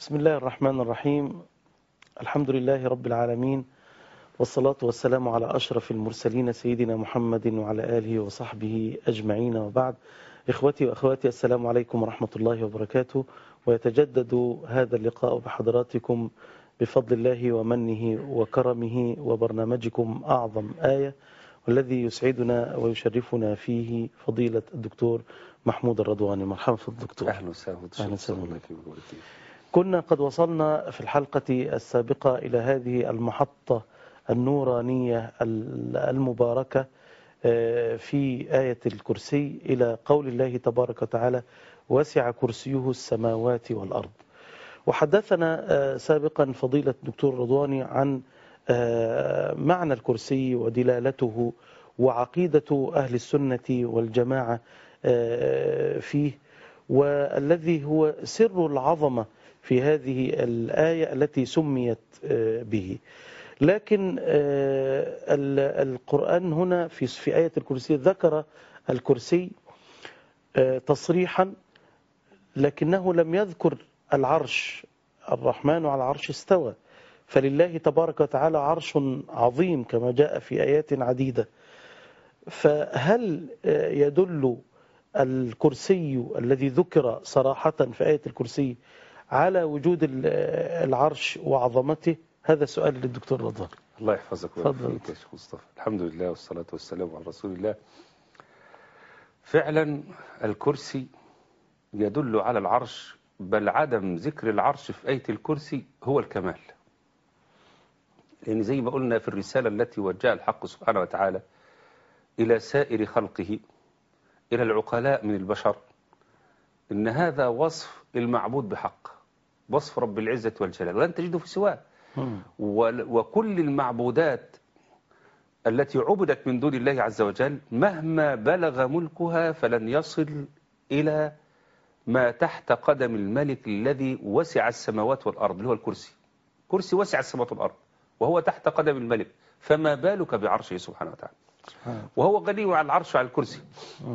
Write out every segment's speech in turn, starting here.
بسم الله الرحمن الرحيم. الحمد لله رب العالمين والصلاة والسلام على أشرف المرسلين سيدنا محمد وعلى آله وصحبه أجمعين. وبعد إخوتي وأخواتي السلام عليكم ورحمة الله وبركاته. ويتجدد هذا اللقاء بحضراتكم بفضل الله ومنه وكرمه وبرنامجكم أعظم آية والذي يسعدنا ويشرفنا فيه فضيلة الدكتور محمود الرضواني. مرحبا في الدكتور. أهلا وسهلا. أهلا وسهلا. كنا قد وصلنا في الحلقة السابقة إلى هذه المحطة النورانية المباركة آه، في آية الكرسي إلى قول الله تبارك وتعالى وسع كرسيه السماوات والأرض وحدثنا آه، سابقا فضيلة الدكتور رضواني عن آه، معنى الكرسي ودلالته وعقيدة أهل السنة والجماعة فيه والذي هو سر العظمة في هذه الآية التي سميت آه، به. لكن آه، ال- القرآن هنا في آية الكرسي ذكر الكرسي آه، تصريحا لكنه لم يذكر العرش الرحمن على العرش استوى. فلله تبارك وتعالى عرش عظيم كما جاء في آيات عديدة. فهل يدل الكرسي الذي ذكر صراحة في آية الكرسي على وجود ال- العرش وعظمته؟ هذا سؤال للدكتور رضوان الله يحفظك. فيك يا شيخ مصطفى. الحمد لله والصلاة والسلام على رسول الله. فعلا الكرسي يدل على العرش بل عدم ذكر العرش في آية الكرسي هو الكمال. لأن زي ما قلنا في الرسالة التي وجهها الحق سبحانه وتعالى إلى سائر خلقه إلى العقلاء من البشر إن هذا وصف المعبود بحق. وصف رب العزة والجلال ولن تجده في سواه. وكل المعبودات التي عبدت من دون الله عز وجل مهما بلغ ملكها فلن يصل إلى ما تحت قدم الملك الذي وسع السماوات والأرض اللي هو الكرسي. كرسي وسع السماوات والأرض وهو تحت قدم الملك. فما بالك بعرشه سبحانه وتعالى؟ وهو غني عن العرش وعن الكرسي.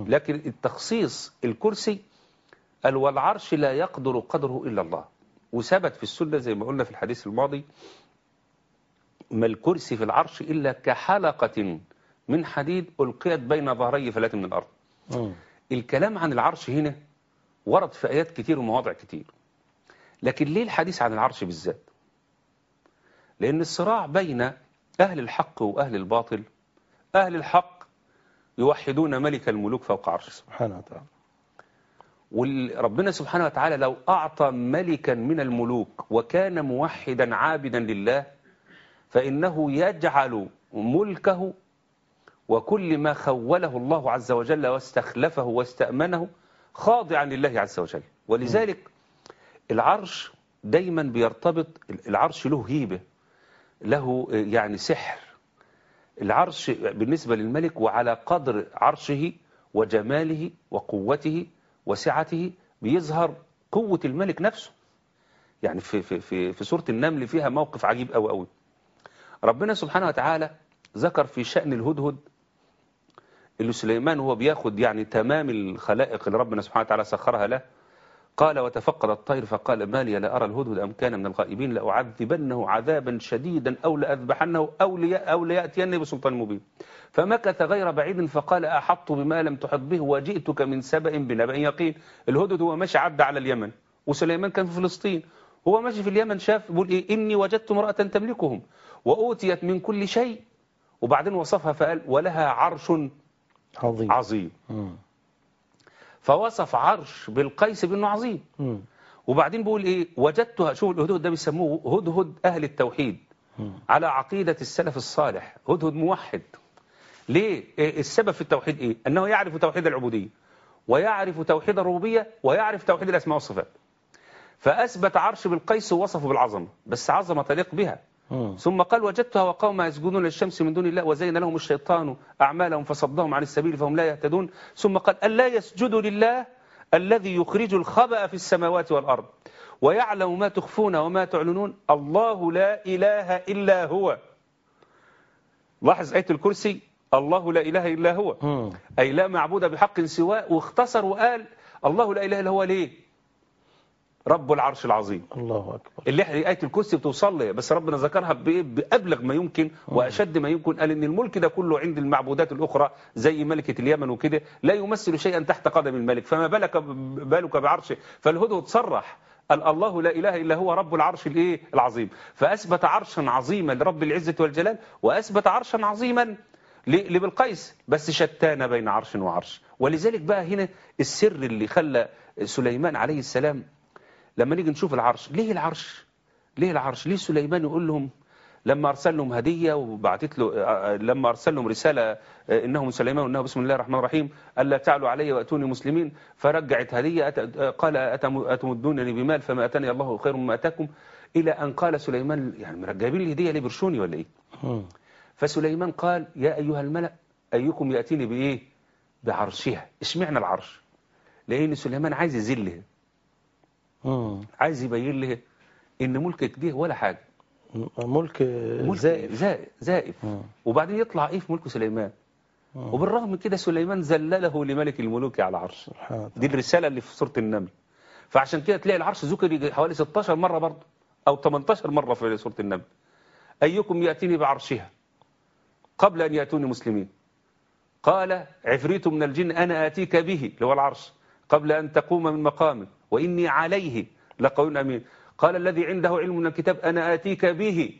لكن التخصيص الكرسي قال والعرش لا يقدر قدره إلا الله. وثبت في السنة زي ما قلنا في الحديث الماضي ما الكرسي في العرش إلا كحلقة من حديد ألقيت بين ظهري فلاة من الأرض. مم. الكلام عن العرش هنا ورد في آيات كتير ومواضع كتير. لكن ليه الحديث عن العرش بالذات؟ لأن الصراع بين أهل الحق وأهل الباطل أهل الحق يوحدون ملك الملوك فوق عرشه. سبحانه وتعالى. وربنا سبحانه وتعالى لو أعطى ملكا من الملوك وكان موحدا عابدا لله فإنه يجعل ملكه وكل ما خوله الله عز وجل واستخلفه واستأمنه خاضعا لله عز وجل. ولذلك العرش دايما بيرتبط العرش له هيبة له يعني سحر. العرش بالنسبة للملك وعلى قدر عرشه وجماله وقوته وسعته بيظهر قوة الملك نفسه. يعني في, في, في, في سورة النمل فيها موقف عجيب أوي أوي. ربنا سبحانه وتعالى ذكر في شأن الهدهد اللي سليمان هو بياخد يعني تمام الخلائق اللي ربنا سبحانه وتعالى سخرها له قال وتفقد الطير فقال ما لي لا أرى الهدهد أم كان من الغائبين لأعذبنه عذابا شديدا أو لأذبحنه أو, لي أو ليأتيني بسلطان مبين. فمكث غير بعيد فقال أحط بما لم تحط به وجئتك من سبأ بنبأ يقين. الهدهد هو ماشي عدى على اليمن. وسليمان كان في فلسطين. هو ماشي في اليمن شاف بيقول إيه إني وجدت امرأة تملكهم وأوتيت من كل شيء. وبعدين وصفها فقال ولها عرش عظيم. عظيم. فوصف عرش بالقيس بانه عظيم. وبعدين بيقول إيه؟ وجدتها شوف الهدهد ده بيسموه هدهد أهل التوحيد. مم. على عقيدة السلف الصالح. هدهد موحد. ليه؟ إيه؟ السبب في التوحيد إيه؟ أنه يعرف توحيد العبودية ويعرف توحيد الربوبية ويعرف توحيد الأسماء والصفات. فأثبت عرش بالقيس ووصفه بالعظمة. بس عظمة تليق بها. ثم قال وجدتها وقوم يسجدون للشمس من دون الله وزين لهم الشيطان أعمالهم فصدهم عن السبيل فهم لا يهتدون. ثم قال ألا يسجدوا لله الذي يخرج الخبأ في السماوات والأرض ويعلم ما تخفون وما تعلنون؟ الله لا إله إلا هو. لاحظ آية الكرسي؟ الله لا إله إلا هو. مم. أي لا معبود بحق سواه واختصر وقال الله لا إله إلا هو ليه؟ رب العرش العظيم. الله أكبر. اللي إحنا آية الكرسي بتوصل بس ربنا ذكرها؟ بأبلغ ما يمكن وأشد ما يمكن. قال إن الملك ده كله عند المعبودات الأخرى زي ملكة اليمن وكده لا يمثل شيئا تحت قدم الملك. فما بالك بالك بعرشه؟ فالهدهد صرح قال الله لا إله إلا هو رب العرش الإيه؟ العظيم. فأثبت عرشا عظيما لرب العزة والجلال وأثبت عرشا عظيما لبلقيس بس شتان بين عرش وعرش. ولذلك بقى هنا السر اللي خلى سليمان عليه السلام لما نيجي نشوف العرش ليه العرش؟ ليه العرش؟ ليه سليمان يقول لهم لما أرسل لهم هدية وبعتت له آه، لما أرسل لهم رسالة آه، انه من سليمان وإنه بسم الله الرحمن الرحيم ألا تعلوا علي وأتوني مسلمين؟ فرجعت هدية آه، قال أتمدونني بمال فما أتاني الله خير مما آتاكم؟ إلى أن قال سليمان يعني مرجعين لي هدية ليه برشوني ولا إيه. فسليمان قال يا أيها الملأ أيكم يأتيني بإيه؟ بعرشها. اشمعنى العرش؟ لأن سليمان عايز يذلها مم. عايز يبين له إن ملكك دي ولا حاجة. ملك ملك زائف. زائف, زائف. مم. وبعدين يطلع إيه في ملك سليمان؟ وبالرغم من كده سليمان ذلله لملك الملوك على عرش دي الرسالة اللي في سورة النمل. فعشان كده تلاقي العرش ذكر حوالي 16 مرة برضه أو 18 مرة في سورة النمل. أيكم يأتيني بعرشها قبل أن يأتوني مسلمين؟ قال عفريت من الجن أنا آتيك به اللي هو العرش. قبل أن تقوم من مقامك وإني عليه لقوي أمين. قال الذي عنده علم من الكتاب أنا آتيك به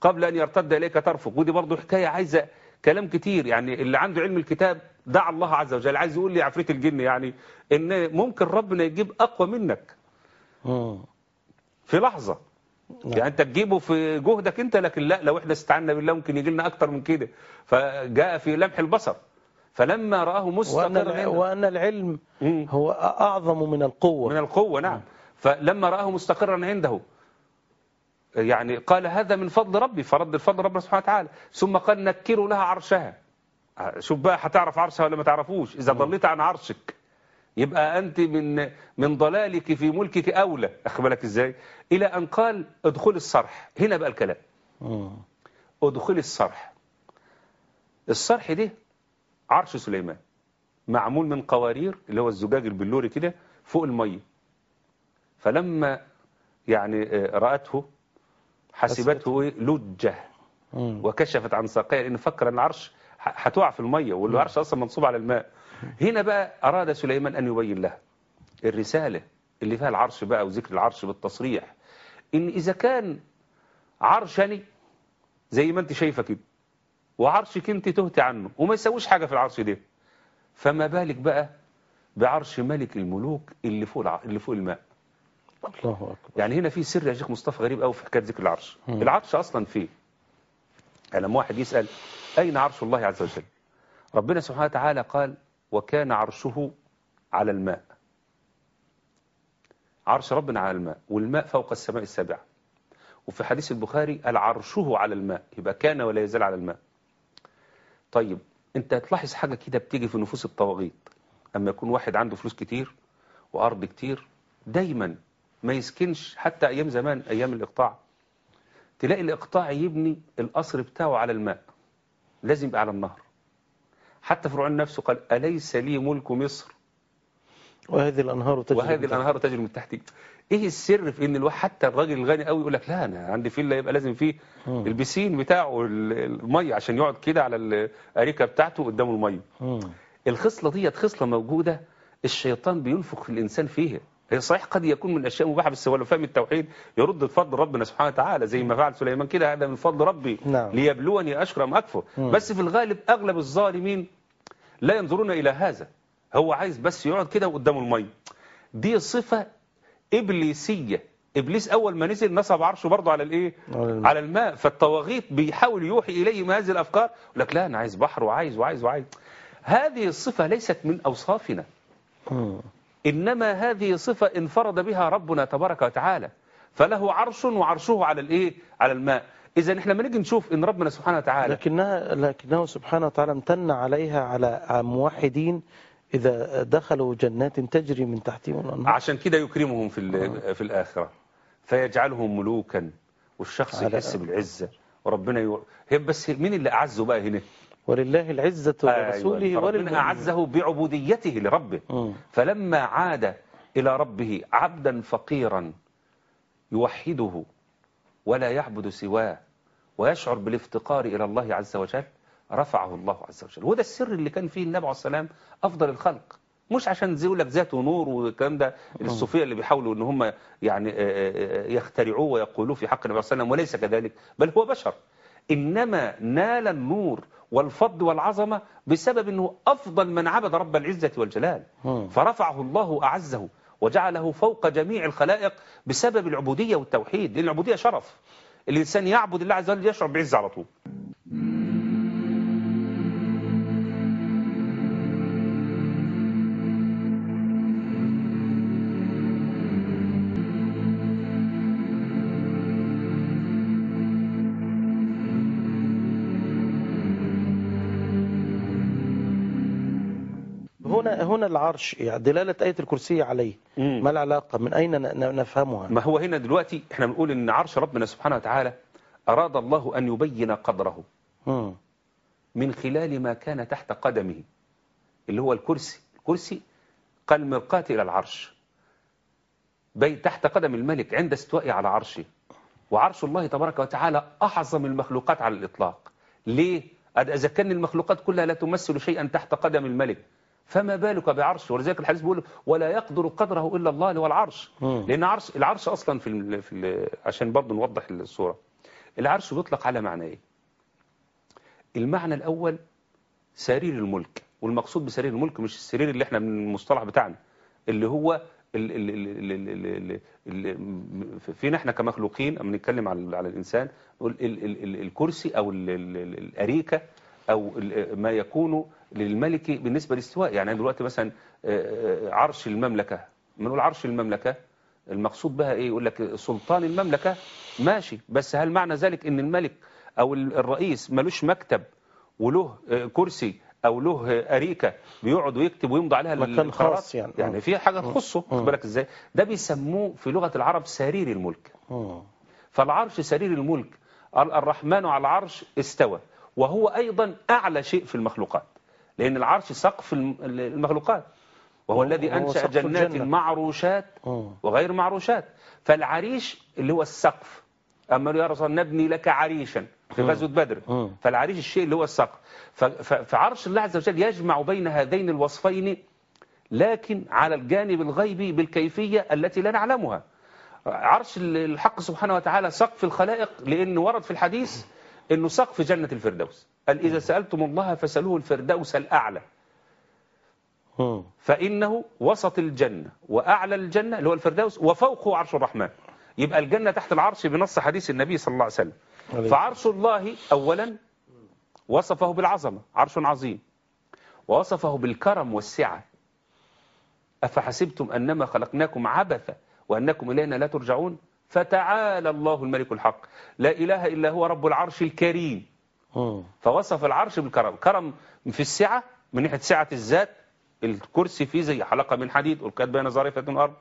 قبل أن يرتد إليك طرفك. ودي برضو حكاية عايزة كلام كتير. يعني اللي عنده علم الكتاب دع الله عز وجل. عايز يقول لي عفريت الجن يعني إن ممكن ربنا يجيب أقوى منك. مم. في لحظة. يعني أنت تجيبه في جهدك أنت لكن لا لو إحنا استعنا بالله ممكن يجي لنا أكتر من كده. فجاء في لمح البصر. فلما رآه وأن, مستقرا الع- عنده. وأن العلم. هو أعظم من القوة. من القوة نعم. فلما رآه مستقرا عنده يعني قال هذا من فضل ربي فرد الفضل ربنا سبحانه وتعالى. ثم قال نكروا لها عرشها. شوف بقى هتعرف عرشها ولا ما تعرفوش؟ إذا ضليت عن عرشك. يبقى أنت من من ضلالك في ملكك أولى. أخد بالك إزاي؟ إلى أن قال ادخل الصرح. هنا بقى الكلام. ادخل الصرح. الصرح ده عرش سليمان معمول من قوارير اللي هو الزجاج البلوري كده فوق المية. فلما يعني آه، رأته حسبته إيه؟ لجة. وكشفت عن ساقيها لأن فكر أن العرش هتقع في المية والعرش أصلا منصوب على الماء. هنا بقى أراد سليمان أن يبين لها الرسالة اللي فيها العرش بقى وذكر العرش بالتصريح. إن إذا كان عرشني زي ما أنت شايفة كده وعرشك أنت تهتي عنه وما يسويش حاجة في العرش ده. فما بالك بقى بعرش ملك الملوك اللي فوق الع... اللي فوق الماء. الله أكبر. يعني هنا في سر يا شيخ مصطفى غريب قوي في حكاية ذكر العرش. مم. العرش أصلا فيه. يعني لما واحد يسأل أين عرش الله عز وجل؟ ربنا سبحانه وتعالى قال وكان عرشه على الماء. عرش ربنا على الماء والماء فوق السماء السابعة. وفي حديث البخاري العرشه على الماء. يبقى كان ولا يزال على الماء. طيب انت هتلاحظ حاجة كده بتيجي في نفوس الطواغيت. أما يكون واحد عنده فلوس كتير وأرض كتير دايما ما يسكنش حتى أيام زمان أيام الإقطاع. تلاقي الإقطاع يبني القصر بتاعه على الماء لازم يبقى على النهر. حتى فرعون نفسه قال أليس لي ملك مصر؟ وهذه الأنهار تجري وهذه. الأنهار تجري من تحتي. إيه السر في إن الواحد حتى الراجل الغني قوي يقول لك لا أنا عندي فيلا يبقى لازم فيه. البسين بتاعه ال- الميه عشان يقعد كده على الأريكة بتاعته قدامه الميه. الخصلة ديت خصلة موجودة الشيطان بينفخ في الإنسان فيها هي صحيح قد يكون من الاشياء مباحة بس هو لو فهم التوحيد يرد بفضل ربنا سبحانه وتعالى زي ما فعل سليمان كده هذا من فضل ربي نعم. ليبلوني أشكر أم أكفر. بس في الغالب أغلب الظالمين لا ينظرون إلى هذا هو عايز بس يقعد كده قدام المي دي صفة إبليسية. إبليس أول ما نزل نصب عرشه برضه على الإيه؟ على الماء. فالطواغيت بيحاول يوحي اليهم هذه الأفكار. يقول لك لا أنا عايز بحر وعايز وعايز وعايز. هذه الصفة ليست من أوصافنا. مم. إنما هذه صفة انفرد بها ربنا تبارك وتعالى. فله عرش وعرشه على الإيه؟ على الماء. إذا إحنا لما نيجي نشوف إن ربنا سبحانه وتعالى لكنها لكنه سبحانه وتعالى امتن عليها على موحدين إذا دخلوا جنات تجري من تحتهم الأنهار. عشان كده يكرمهم في ال- في الآخرة. فيجعلهم ملوكا. والشخص يحس بالعزة. وربنا يو... هي بس مين اللي أعزه بقى هنا؟ ولله العزة ولرسوله أيوة. وللمؤمنين أعزه بعبوديته لربه. مم. فلما عاد إلى ربه عبدا فقيرا يوحده ولا يعبد سواه ويشعر بالافتقار إلى الله عز وجل رفعه الله عز وجل. وده السر اللي كان فيه النبي عليه السلام أفضل الخلق. مش عشان يقول لك ذاته نور والكلام ده الصوفية اللي بيحاولوا إن هم يعني آه، آه، يخترعوه ويقولوه في حق النبي صلى الله عليه وسلم وليس كذلك بل هو بشر. إنما نال النور والفضل والعظمة بسبب إنه أفضل من عبد رب العزة والجلال. فرفعه الله أعزه وجعله فوق جميع الخلائق بسبب العبودية والتوحيد. لأن العبودية شرف. الإنسان يعبد الله عز وجل يشعر بعزة على طول. هنا العرش يعني دلالة آية الكرسي عليه. ما العلاقة؟ من أين نفهمها؟ ما هو هنا دلوقتي إحنا بنقول إن عرش ربنا سبحانه وتعالى أراد الله أن يبين قدره. من خلال ما كان تحت قدمه اللي هو الكرسي. الكرسي كالمرقاة إلى العرش. بي تحت قدم الملك عند استوائه على عرشه. وعرش الله تبارك وتعالى أعظم المخلوقات على الإطلاق. ليه؟ إذا كان المخلوقات كلها لا تمثل شيئا تحت قدم الملك. فما بالك بعرشه ولذلك الحديث بيقول ولا يقدر قدره إلا الله اللي هو العرش. لأن عرش العرش أصلا في, ال في ال عشان برضه نوضح الصورة العرش بيطلق على معنى إيه؟ المعنى الأول سرير الملك والمقصود بسرير الملك مش السرير اللي إحنا من المصطلح بتاعنا اللي هو ال ال ال ال ال ال ال فينا إحنا كمخلوقين اما نتكلم على على الانسان نقول ال ال ال الكرسي أو ال ال ال الاريكه أو ما يكون للملك بالنسبة للاستواء يعني دلوقتي مثلا آه، آه، عرش المملكة. لما نقول عرش المملكة؟ المقصود بها إيه؟ يقول لك سلطان المملكة. ماشي. بس هل معنى ذلك إن الملك أو ال- الرئيس ملوش مكتب وله آه، كرسي أو له أريكة بيقعد ويكتب ويمضي عليها مكان؟ خاص يعني. يعني في حاجة تخصه. خد بالك إزاي؟ ده بيسموه في لغة العرب سرير الملك. فالعرش سرير الملك ال- الرحمن على العرش استوى. وهو أيضا أعلى شيء في المخلوقات. لأن العرش سقف الم- المخلوقات. وهو الذي أنشأ جنات. معروشات مم. وغير معروشات. فالعريش اللي هو السقف. أما يا رسول نبني لك عريشا في غزوة بدر. مم. فالعريش الشيء اللي هو السقف. فعرش الله عز وجل يجمع بين هذين الوصفين لكن على الجانب الغيبي بالكيفية التي لا نعلمها. عرش الحق سبحانه وتعالى سقف الخلائق لأنه ورد في الحديث أنه سقف جنة الفردوس. قال إذا سألتم الله فسألوه الفردوس الأعلى. فإنه وسط الجنة وأعلى الجنة اللي هو الفردوس وفوقه عرش الرحمن. يبقى الجنة تحت العرش بنص حديث النبي صلى الله عليه وسلم. فعرش الله أولا وصفه بالعظمة عرش عظيم. ووصفه بالكرم والسعة. أفحسبتم أنما خلقناكم عبثا وأنكم إلينا لا ترجعون؟ فتعالى الله الملك الحق. لا إله إلا هو رب العرش الكريم. فوصف العرش بالكرم. كرم في السعة من ناحية سعة الذات الكرسي فيه زي حلقة من حديد والكاد بين ظريفة الأرض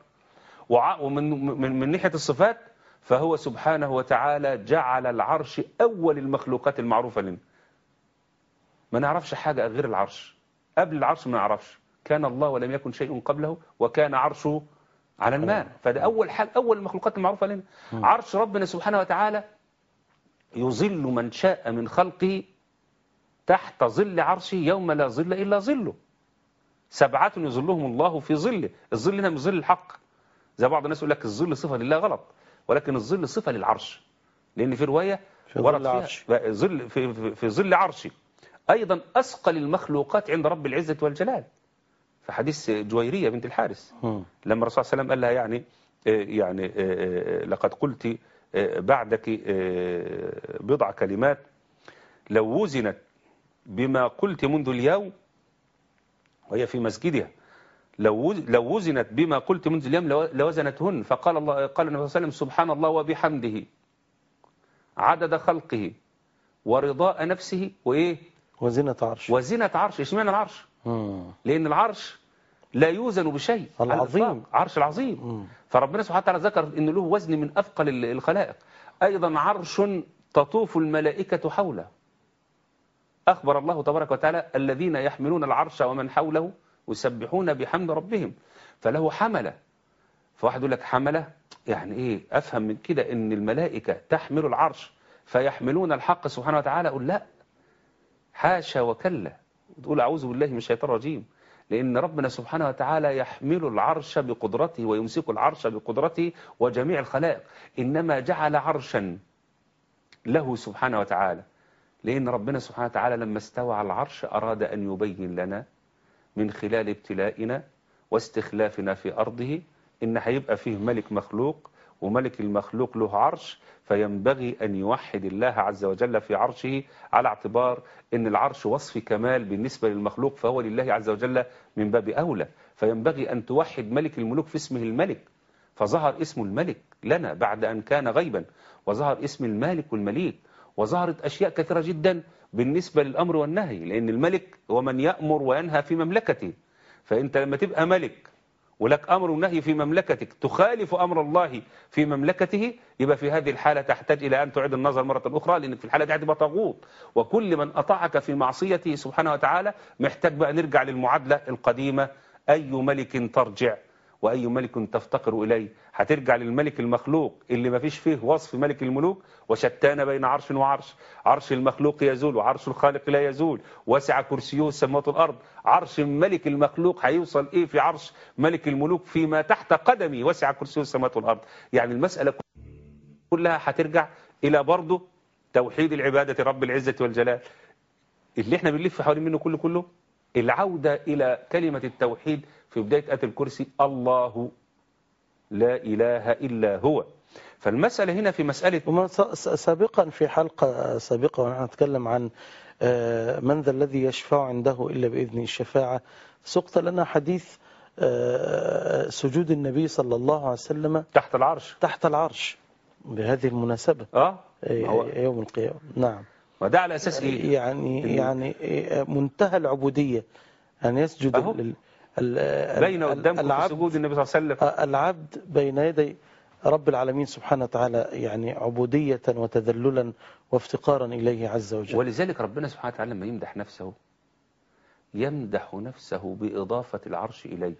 ومن من, من ناحية الصفات فهو سبحانه وتعالى جعل العرش أول المخلوقات المعروفة لنا. ما نعرفش حاجة غير العرش. قبل العرش ما نعرفش. كان الله ولم يكن شيء قبله وكان عرشه على الماء. فده أول حال أول المخلوقات المعروفة لنا. عرش ربنا سبحانه وتعالى يظل من شاء من خلقه تحت ظل عرشه يوم لا ظل إلا ظله. سبعة يظلهم الله في ظله الظل هنا من ظل الحق. زي بعض الناس يقول لك الظل صفة لله غلط ولكن الظل صفة للعرش. لأن في رواية في ورد ظل فيها عرش. لا، ظل في, في, في ظل عرشي أيضا أثقل المخلوقات عند رب العزة والجلال. في حديث جويرية بنت الحارث مم. لما الرسول صلى الله عليه وسلم قال لها يعني آه، يعني آه، آه، لقد قلت بعدك آه، بضع كلمات. لو وزنت بما قلت منذ اليوم وهي في مسجدها لو لو وزنت بما قلت منذ اليوم لو- لوزنتهن. فقال الله قال النبي صلى الله عليه وسلم سبحان الله وبحمده عدد خلقه ورضاء نفسه وإيه؟ وزنة عرش. وزنة عرش. اشمعنى العرش؟ مم. لأن العرش لا يوزن بشيء. العظيم. عرش العظيم. مم. فربنا سبحانه وتعالى ذكر أن له وزن من أثقل ال- الخلائق. أيضا عرش تطوف الملائكة حوله. أخبر الله تبارك وتعالى الذين يحملون العرش ومن حوله يسبحون بحمد ربهم. فله حملة. فواحد يقول لك حملة؟ يعني إيه؟ أفهم من كده أن الملائكة تحمل العرش فيحملون الحق سبحانه وتعالى؟ أقول لا. حاشا وكلا. تقول أعوذ بالله من الشيطان الرجيم. لأن ربنا سبحانه وتعالى يحمل العرش بقدرته ويمسك العرش بقدرته وجميع الخلائق. إنما جعل عرشا له سبحانه وتعالى. لأن ربنا سبحانه وتعالى لما استوى على العرش أراد أن يبين لنا من خلال ابتلائنا واستخلافنا في أرضه إن هيبقى فيه ملك مخلوق وملك المخلوق له عرش فينبغي أن يوحد الله عز وجل في عرشه على اعتبار أن العرش وصف كمال بالنسبة للمخلوق فهو لله عز وجل من باب أولى. فينبغي أن توحد ملك الملوك في اسمه الملك. فظهر اسم الملك لنا بعد أن كان غيبا. وظهر اسم المالك والمليك وظهرت أشياء كثيرة جدا بالنسبة للأمر والنهي لأن الملك هو من يأمر وينهى في مملكته. فأنت لما تبقى ملك ولك أمر ونهي في مملكتك. تخالف أمر الله في مملكته يبقى في هذه الحالة تحتاج إلى أن تعيد النظر مرة أخرى لأنك في الحالة دي هتبقى طاغوت. وكل من أطاعك في معصيته سبحانه وتعالى محتاج بقى نرجع للمعادلة القديمة. أي ملك ترجع؟ وأي ملك تفتقر إليه. هترجع للملك المخلوق اللي ما فيش فيه وصف ملك الملوك. وشتان بين عرش وعرش. عرش المخلوق يزول وعرش الخالق لا يزول. وسع كرسيه السماوات والأرض عرش ملك المخلوق هيوصل إيه في عرش ملك الملوك؟ فيما تحت قدمي. وسع كرسيه السماوات والأرض يعني المسألة كلها هترجع إلى برضه توحيد العبادة رب العزة والجلال. اللي إحنا بنلف حوالين منه كله كله. العودة إلى كلمة التوحيد في بداية آية الكرسي الله لا إله إلا هو. فالمسألة هنا في مسألة سابقا في حلقة سابقة ونحن نتكلم عن آه، من ذا الذي يشفع عنده إلا بإذن الشفاعة سقط لنا حديث آه، سجود النبي صلى الله عليه وسلم تحت العرش. تحت العرش بهذه المناسبة. آه، هو؟ يوم القيامة. نعم. وده على أساس إيه؟ يعني يعني آه، منتهى العبودية أن يسجد أهو. بين قدامكم سجود النبي صلى الله عليه وسلم. العبد بين يدي رب العالمين سبحانه وتعالى يعني عبودية وتذللا وافتقارا إليه عز وجل. ولذلك ربنا سبحانه وتعالى لما يمدح نفسه يمدح نفسه بإضافة العرش إليه.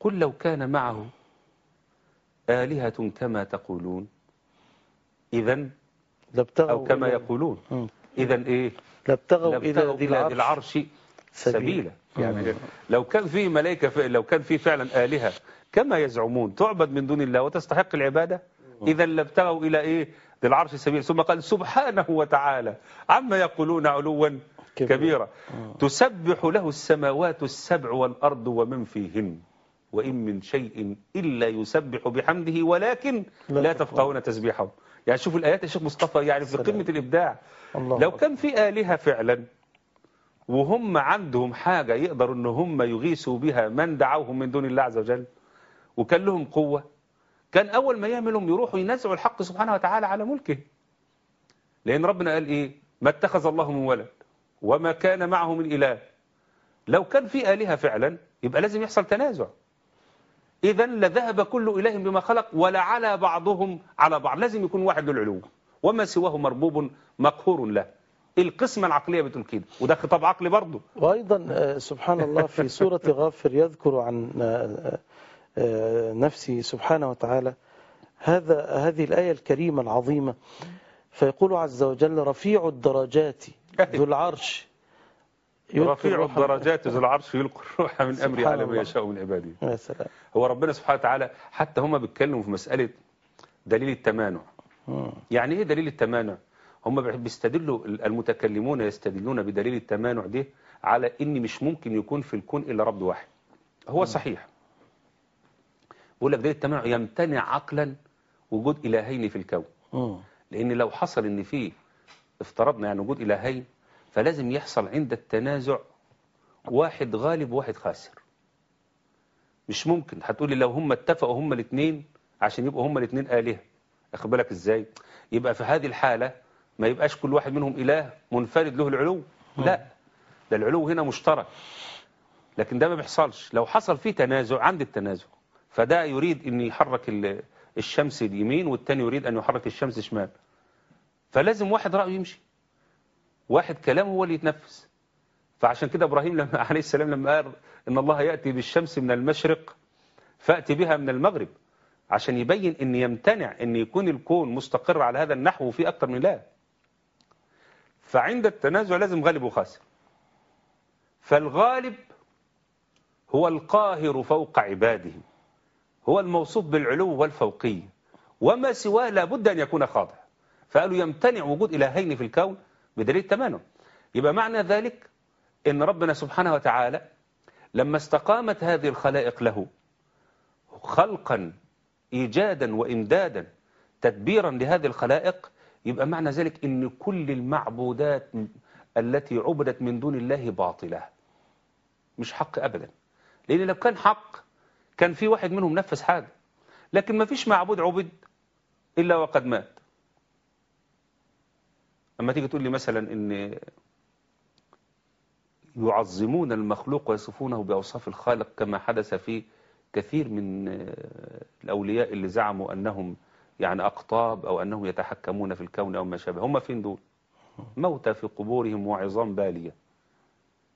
قل لو كان معه آلهة كما تقولون إذا أو كما يقولون. إذا إيه؟ لابتغوا إلى ذي العرش سبيلا. يعني لو كان في ملائكة ف- لو كان في فعلا آلهة كما يزعمون تعبد من دون الله وتستحق العبادة؟ إذا لابتغوا إلى إيه؟ ذي العرش سبيلا. ثم قال سبحانه وتعالى عما يقولون علوا كبيرا. كبيرا. تسبح له السماوات السبع والأرض ومن فيهن. وإن من شيء إلا يسبح بحمده ولكن لا لا تفقهون. تسبيحهم يعني شوف الآيات يا شيخ مصطفى يعني في. قمة الإبداع. الله لو. كان في آلهة فعلا وهم عندهم حاجة يقدروا إن هم يغيثوا بها من دعوهم من دون الله عز وجل. وكان لهم قوة. كان أول ما يعملهم يروحوا ينزعوا الحق سبحانه وتعالى على ملكه. لأن ربنا قال إيه؟ ما اتخذ الله من ولد وما كان معه من إله. لو كان في آلهة فعلا يبقى لازم يحصل تنازع. إذا لذهب كل إله بما خلق ولعلى بعضهم على بعض. لازم يكون واحد له العلو. وما سواه مربوب مقهور له. القسمة العقلية بتقول كده وده خطاب عقلي برضه. وأيضا آه، سبحان الله في سورة غافر يذكر عن آه، آه، نفسه سبحانه وتعالى هذا هذه الآية الكريمة العظيمة. فيقول عز وجل رفيع الدرجات ذو العرش رفيع الدرجات ذو العرش يلقي الروح من سبحان على من الله. يشاء من عباده. يا سلام. هو ربنا سبحانه وتعالى حتى هما بيتكلموا في مسألة دليل التمانع. يعني إيه دليل التمانع؟ هم بيستدلوا المتكلمون يستدلون بدليل التمانع ده على إن مش ممكن يكون في الكون إلا رب واحد. هو صحيح. بقول لك دليل التمانع يمتنع عقلا وجود إلهين في الكون. لأن لو حصل إن في افترضنا يعني وجود إلهين فلازم يحصل عند التنازع واحد غالب وواحد خاسر. مش ممكن. هتقولي لو هم اتفقوا هم الاثنين عشان يبقوا هم الاثنين آلهة. اخد بالك إزاي؟ يبقى في هذه الحالة ما يبقاش كل واحد منهم إله منفرد له العلو. لا. ده العلو هنا مشترك. لكن ده ما بيحصلش. لو حصل فيه تنازع عند التنازع. فده يريد إن يحرك ال- الشمس اليمين والتاني يريد أن يحرك الشمس شمال فلازم واحد رأيه يمشي. واحد كلامه هو اللي يتنفذ فعشان كده إبراهيم لما عليه السلام لما قال إن الله يأتي بالشمس من المشرق فأتي بها من المغرب عشان يبين إن يمتنع إن يكون الكون مستقر على هذا النحو وفي أكتر من لا. فعند التنازع لازم غالب وخاسر. فالغالب هو القاهر فوق عباده. هو الموصوف بالعلو والفوقية. وما سواه لابد أن يكون خاضع. فقالوا يمتنع وجود إلهين في الكون بدليل التمانع يبقى معنى ذلك أن ربنا سبحانه وتعالى لما استقامت هذه الخلائق له خلقا إيجادا وإمدادا تدبيرا لهذه الخلائق يبقى معنى ذلك أن كل المعبودات التي عبدت من دون الله باطلة. مش حق أبدا. لأن لو كان حق كان في واحد منهم نفذ حاجة. لكن ما فيش معبود عبد إلا وقد مات. أما تيجي تقول لي مثلا إن يعظمون المخلوق ويصفونه بأوصاف الخالق كما حدث في كثير من الأولياء اللي زعموا أنهم يعني أقطاب أو أنهم يتحكمون في الكون أو ما شابه. هم فين دول؟ موتى في قبورهم وعظام بالية.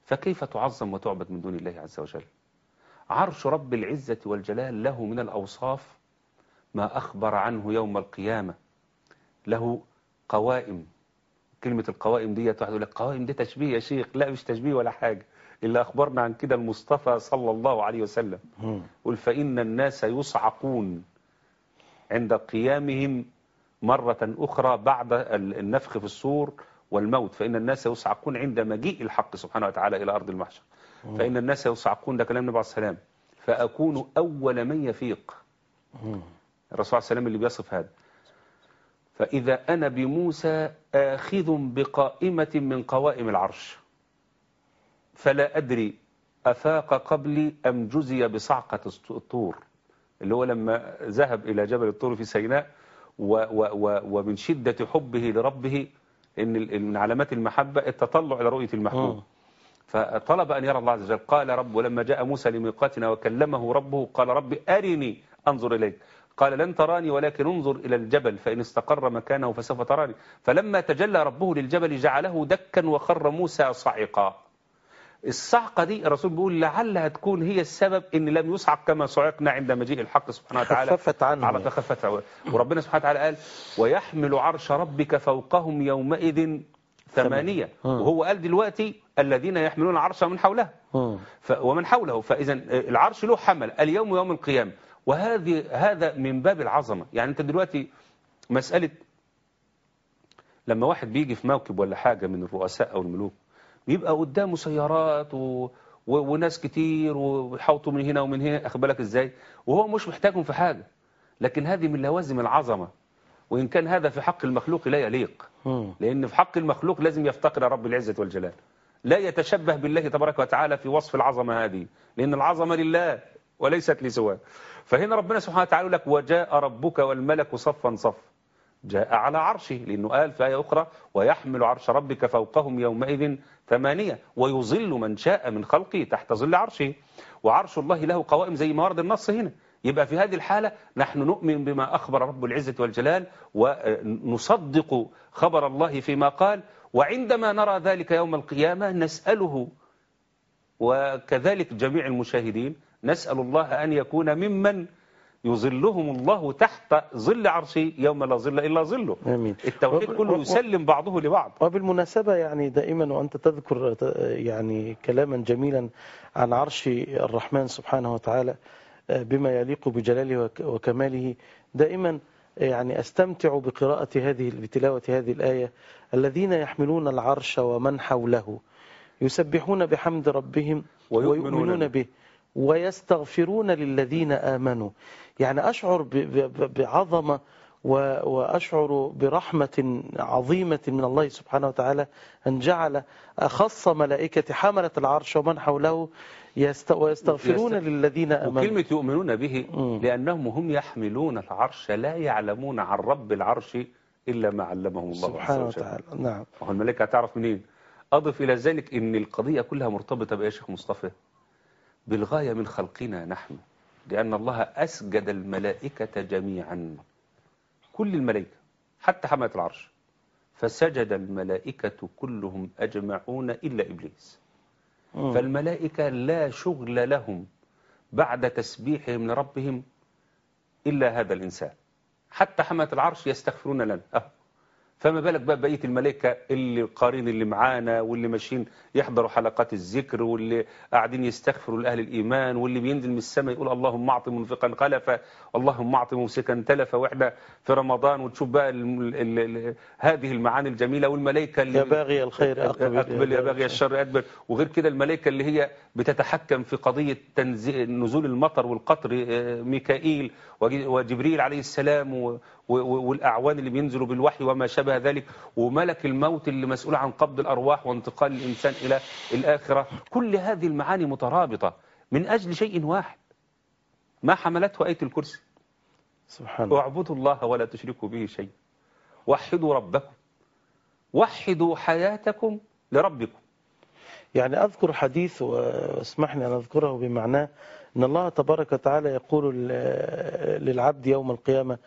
فكيف تعظم وتعبد من دون الله عز وجل؟ عرش رب العزة والجلال له من الأوصاف ما أخبر عنه يوم القيامة. له قوائم. كلمة القوائم دي واحد يقول لك قوائم دي تشبيه يا شيخ. لا مش تشبيه ولا حاجة. إلا أخبرنا عن كده المصطفى صلى الله عليه وسلم. قل فإن الناس يصعقون. عند قيامهم مرة أخرى بعد النفخ في الصور والموت. فإن الناس يصعقون عند مجيء الحق سبحانه وتعالى إلى أرض المحشر. فإن الناس يصعقون ده كلام النبي عليه السلام فأكون أول من يفيق. الرسول عليه السلام اللي بيصف هذا. فإذا أنا بموسى آخذ بقائمة من قوائم العرش. فلا أدري أفاق قبلي أم جزي بصعقة الطور. اللي هو لما ذهب إلى جبل الطور في سيناء و و و ومن شدة حبه لربه إن من علامات المحبة التطلع إلى رؤية المحبوب. مم. فطلب أن يرى الله عز وجل. قال رب ولما جاء موسى لميقاتنا وكلمه ربه قال رب أرني أنظر إليك. قال لن تراني ولكن انظر إلى الجبل فإن استقر مكانه فسوف تراني. فلما تجلى ربه للجبل جعله دكا وخر موسى صعقا. الصعقة دي الرسول بيقول لعلها تكون هي السبب إن لم يصعق كما صعقنا عند مجيء الحق سبحانه وتعالى خفت عنه على. تخفت. وربنا سبحانه وتعالى قال ويحمل عرش ربك فوقهم يومئذ ثمانية. وهو قال دلوقتي الذين يحملون العرش من حوله. ف ومن حوله فإذا العرش له حمل اليوم يوم القيامة وهذه هذا من باب العظمة يعني أنت دلوقتي مسألة لما واحد بيجي في موكب ولا حاجة من الرؤساء أو الملوك بيبقى قدامه سيارات و... و... وناس كتير ويحوطوا من هنا ومن هنا أخد بالك إزاي؟ وهو مش محتاجهم في حاجة لكن هذه من لوازم العظمة وإن كان هذا في حق المخلوق لا يليق. لأن في حق المخلوق لازم يفتقر رب العزة والجلال لا يتشبه بالله تبارك وتعالى في وصف العظمة هذه لأن العظمة لله وليست لسواه. فهنا ربنا سبحانه وتعالى لك وجاء ربك والملك صفا صفا. جاء على عرشه لأنه قال في آية أخرى ويحمل عرش ربك فوقهم يومئذ ثمانية ويظل من شاء من خلقه تحت ظل عرشه. وعرش الله له قوائم زي ما ورد النص هنا. يبقى في هذه الحالة نحن نؤمن بما أخبر رب العزة والجلال ونصدق خبر الله فيما قال. وعندما نرى ذلك يوم القيامة نسأله وكذلك جميع المشاهدين نسأل الله أن يكون ممن يظلهم الله تحت ظل عرشه يوم لا ظل إلا ظله. آمين. التوحيد كله يسلم بعضه لبعض. وبالمناسبة يعني دائما وأنت تذكر يعني كلاما جميلا عن عرش الرحمن سبحانه وتعالى بما يليق بجلاله وك- وكماله. دائما يعني أستمتع بقراءة هذه بتلاوة هذه الآية. الذين يحملون العرش ومن حوله يسبحون بحمد ربهم ويؤمنون ويؤمنون به ويستغفرون للذين آمنوا. يعني أشعر بعظمة وأشعر برحمة عظيمة من الله سبحانه وتعالى أن جعل أخص ملائكة حملة العرش ومن حوله يست- ويستغفرون يست- للذين آمنوا. وكلمة يؤمنون به. لأنهم هم يحملون العرش لا يعلمون عن رب العرش إلا ما علمهم الله سبحانه عز وجل. وتعالى. نعم. وهو الملائكة هتعرف منين؟ أضف إلى ذلك أن القضية كلها مرتبطة بإيه يا شيخ مصطفى بالغاية من خلقنا نحن. لأن الله أسجد الملائكة جميعا كل الملائكة حتى حملة العرش فسجد الملائكة كلهم أجمعون إلا إبليس. فالملائكة لا شغل لهم بعد تسبيحهم لربهم إلا هذا الإنسان حتى حملة العرش يستغفرون لنا أه. فما بالك بقى بقية الملائكة اللي القارين اللي معانا واللي ماشيين يحضروا حلقات الذكر واللي قاعدين يستغفروا لأهل الإيمان واللي بينزل من السماء يقول اللهم أعط منفقا خلفا اللهم أعط ممسكا تلفا وإحنا في رمضان وتشوف بقى ال ال ال هذه المعاني الجميلة والملائكة اللي يا باغي الخير أقبل أقبل يا باغي الشر أدبر وغير كده الملائكة اللي هي بتتحكم في تنزي- نزول المطر والقطر آه، ميكائيل وجبريل عليه السلام والأعوان اللي بينزلوا بالوحي وما شابه ذلك وملك الموت اللي مسؤول عن قبض الأرواح وانتقال الإنسان إلى الآخرة. كل هذه المعاني مترابطة من أجل شيء واحد ما حملته آية الكرسي. سبحان الله. اعبدوا الله ولا تشركوا به شيء وحدوا ربكم. وحدوا حياتكم لربكم. يعني أذكر حديث واسمحني أن أذكره بمعناه. أن الله تبارك وتعالى يقول للعبد يوم القيامة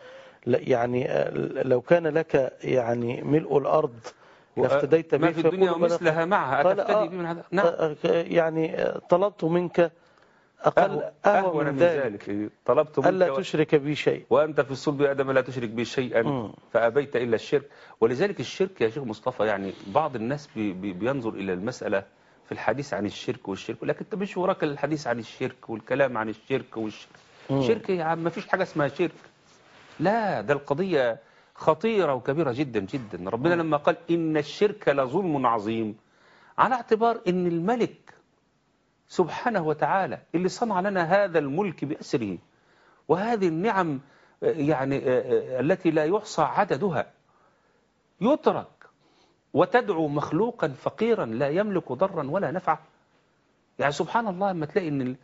لا- يعني لو كان لك يعني ملء الأرض لافتديت به ما في الدنيا ومثلها معها قال أتفتدي آه، به من هذا؟ نعم. آه، يعني طلبت منك أقل أهو- أهون من ذلك. طلبت منك ألا تشرك بي شيء وأنت في الصلب آدم لا تشرك به شيئا مم. فأبيت إلا الشرك. ولذلك الشرك يا شيخ مصطفى يعني بعض الناس بي بي بينظر إلى المسألة في الحديث عن الشرك والشرك لكن انت مش وراك الحديث عن الشرك والكلام عن الشرك والشرك مم. شرك يا عم ما فيش حاجة اسمها شرك. لا ده القضية خطيرة وكبيرة جدا جدا. ربنا لما قال إن الشرك لظلم عظيم على اعتبار إن الملك سبحانه وتعالى اللي صنع لنا هذا الملك بأسره وهذه النعم آه، يعني آه، آه، التي لا يحصى عددها يترك وتدعو مخلوقا فقيرا لا يملك ضرا ولا نفعا. يعني سبحان الله لما تلاقي إن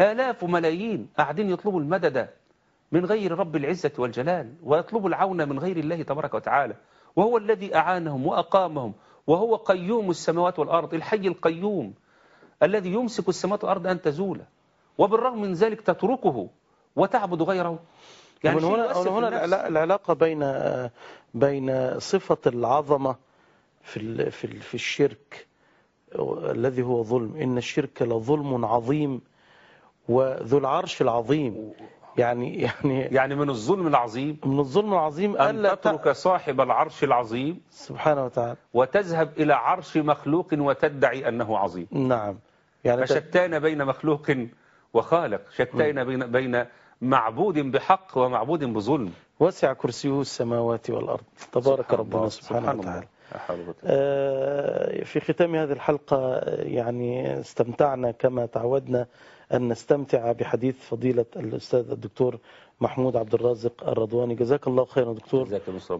آلاف وملايين قاعدين يطلبوا المدد من غير رب العزة والجلال ويطلبوا العون من غير الله تبارك وتعالى. وهو الذي أعانهم وأقامهم وهو قيوم السماوات والأرض الحي القيوم الذي يمسك السماوات والأرض أن تزول وبالرغم من ذلك تتركه وتعبد غيره. ومن شيء هنا هنا العلاقة بين بين صفة العظمة في في في الشرك الذي هو ظلم. إن الشرك لظلم عظيم وذو العرش العظيم. يعني يعني يعني من الظلم العظيم؟ من الظلم العظيم أن تترك صاحب العرش العظيم سبحانه وتعالى. وتذهب إلى عرش مخلوق وتدعي أنه عظيم. نعم. يعني فشتان بين مخلوق وخالق. شتان بين بين معبود بحق ومعبود بظلم. وسع كرسيه السماوات والأرض. تبارك سبحان ربنا سبحانه سبحان وتعالى. آه، في ختام هذه الحلقة آه، يعني استمتعنا كما تعودنا أن نستمتع بحديث فضيلة الأستاذ الدكتور محمود عبد الرازق الرضواني. جزاك الله خيرا دكتور.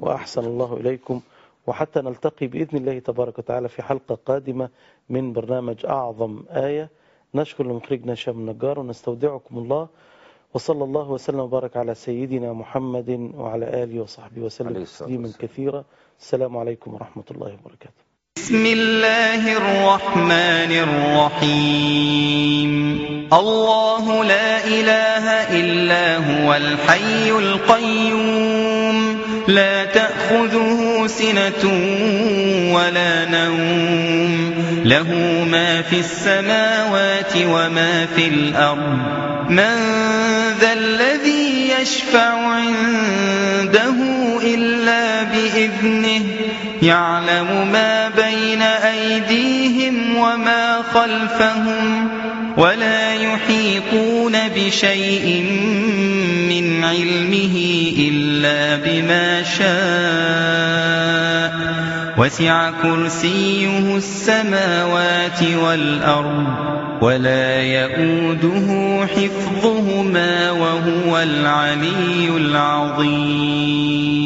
وأحسن الله إليكم. وحتى نلتقي بإذن الله تبارك وتعالى في حلقة قادمة من برنامج أعظم آية. نشكر لمخرجنا هشام النجار ونستودعكم الله. وصلى الله وسلم وبارك على سيدنا محمد وعلى آله وصحبه وسلم تسليما. كثيرا. السلام عليكم ورحمة الله وبركاته. بسم الله الرحمن الرحيم. الله لا إله إلا هو الحي القيوم. لا تأخذه سنة ولا نوم. له ما في السماوات وما في الأرض. من ذا الذي يشفع عنده إلا بإذنه يعلم ما بين أيديهم وما خلفهم ولا يحيطون بشيء من علمه إلا بما شاء. وسع كرسيه السماوات والأرض ولا يئوده حفظهما وهو العلي العظيم.